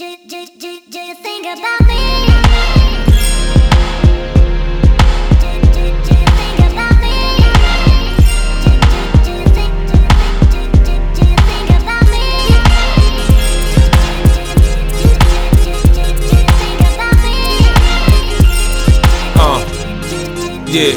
do, do, do, you think about me? Yeah.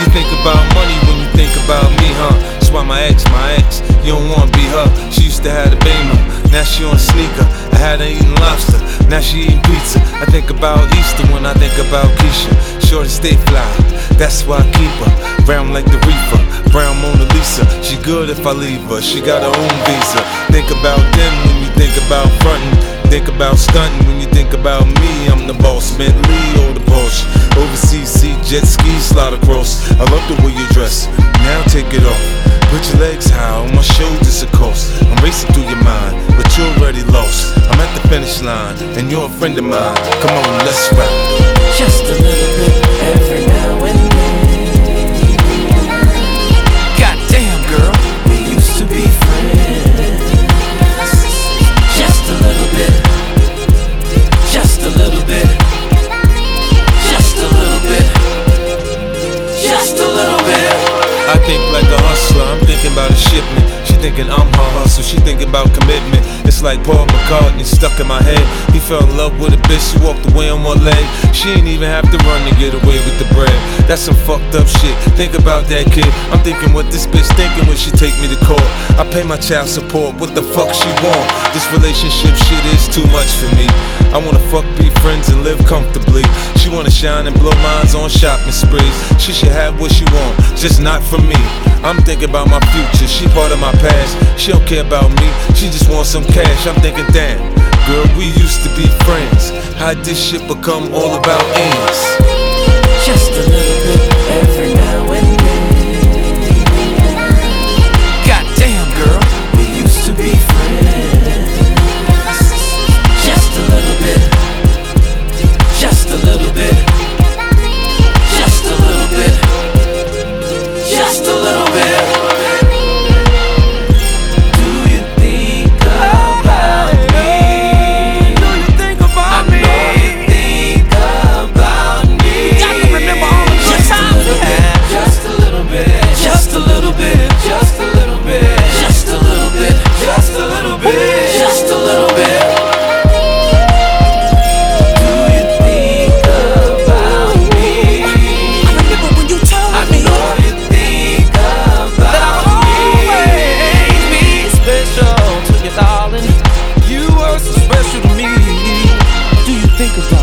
You think about money when you think about me, huh? That's why my ex, my ex, you don't wanna be her. She used to have a beamer, now she on sneaker. I had her eating lobster, now she eating pizza. I think about Easter when I think about Keisha. Shorty stay fly, that's why I keep her. Brown like the reefer, brown Mona Lisa. She good if I leave her, she got her own visa. Think about them when you think about frontin'. Think about stunting when you think about me. I'm the boss, Bentley or the Porsche. Jet skis slide across. I love the way you dress. Now take it off. Put your legs high on my shoulders, of course. I'm racing through your mind, but you're already lost. I'm at the finish line, and you're a friend of mine. Come on, let's ride. Just a little bit every now and then. Goddamn, girl, we used to be friends. Just a little bit. Just a little bit. Like a hustler, I'm thinking about a shipment. She thinking I'm her hustle, she thinking about commitment. It's like Paul McCartney stuck in my head. He fell in love with a bitch, she walked away on one leg. She ain't even have to run to get away with the bread. That's some fucked up shit. Think about that kid. I'm thinking what this bitch thinking when she take me to court. I pay my child support, what the fuck she want? This relationship shit is too much for me. I wanna fuck, be friends, and live comfortably. She wanna shine and blow minds on shopping sprees. She should have what she want, just not for me. I'm thinking about my future, she part of my past. She don't care about me, she just wants some cash. I'm thinking, damn, girl, we used to be friends. How'd this shit become all about ends? Just a little think